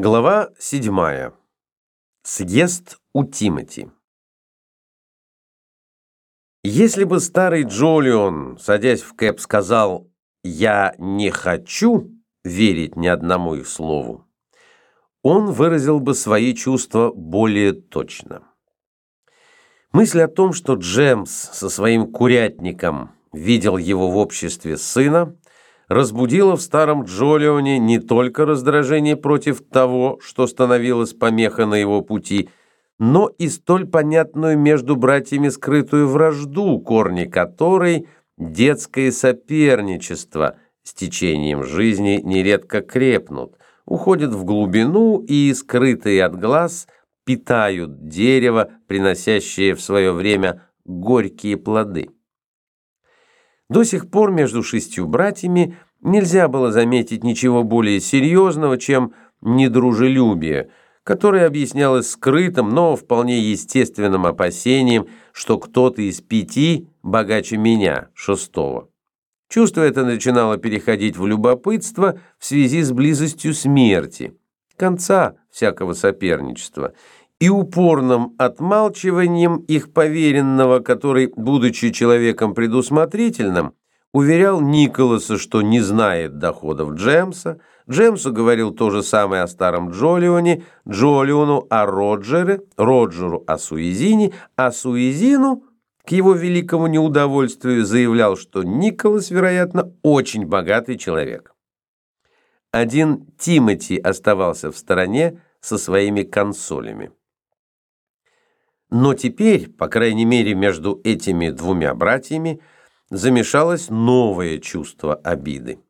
Глава 7. Съезд у Тимати. Если бы старый Джолион, садясь в кэп, сказал «Я не хочу верить ни одному их слову», он выразил бы свои чувства более точно. Мысль о том, что Джемс со своим курятником видел его в обществе сына – разбудило в старом Джолионе не только раздражение против того, что становилось помехой на его пути, но и столь понятную между братьями скрытую вражду, корни которой – детское соперничество с течением жизни нередко крепнут, уходят в глубину и, скрытые от глаз, питают дерево, приносящее в свое время горькие плоды. До сих пор между шестью братьями нельзя было заметить ничего более серьезного, чем недружелюбие, которое объяснялось скрытым, но вполне естественным опасением, что кто-то из пяти богаче меня, шестого. Чувство это начинало переходить в любопытство в связи с близостью смерти, конца всякого соперничества – и упорным отмалчиванием их поверенного, который, будучи человеком предусмотрительным, уверял Николаса, что не знает доходов Джемса, Джемсу говорил то же самое о старом Джолионе, Джолиону о Роджере, Роджеру о Суизине, а Суизину, к его великому неудовольствию, заявлял, что Николас, вероятно, очень богатый человек. Один Тимати оставался в стороне со своими консолями. Но теперь, по крайней мере, между этими двумя братьями замешалось новое чувство обиды.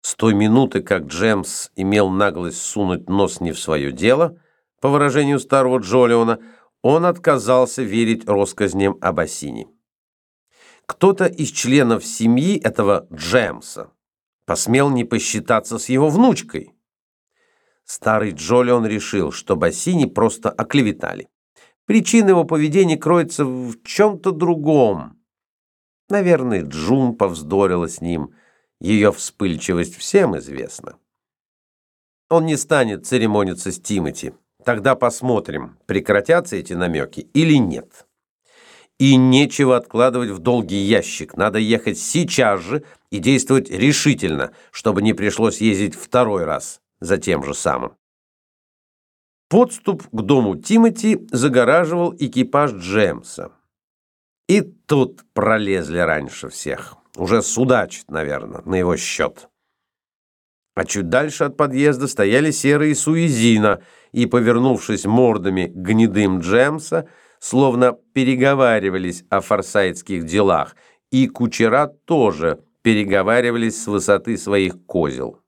С той минуты, как Джемс имел наглость сунуть нос не в свое дело, по выражению старого Джолиона, он отказался верить россказням об осине. Кто-то из членов семьи этого Джемса посмел не посчитаться с его внучкой. Старый Джолион решил, что Бассини просто оклеветали. Причина его поведения кроется в чем-то другом. Наверное, Джун повздорила с ним. Ее вспыльчивость всем известна. Он не станет церемониться с Тимати. Тогда посмотрим, прекратятся эти намеки или нет. И нечего откладывать в долгий ящик. Надо ехать сейчас же и действовать решительно, чтобы не пришлось ездить второй раз за тем же самым. Подступ к дому Тимати загораживал экипаж Джемса. И тут пролезли раньше всех. Уже судачат, наверное, на его счет. А чуть дальше от подъезда стояли серые Суизина и, повернувшись мордами гнедым Джемса, словно переговаривались о форсайтских делах, и кучера тоже переговаривались с высоты своих козел.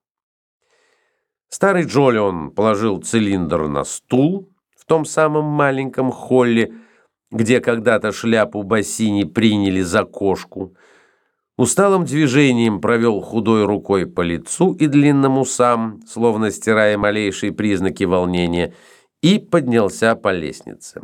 Старый Джолион положил цилиндр на стул в том самом маленьком холле, где когда-то шляпу Бассини приняли за кошку. Усталым движением провел худой рукой по лицу и длинным усам, словно стирая малейшие признаки волнения, и поднялся по лестнице.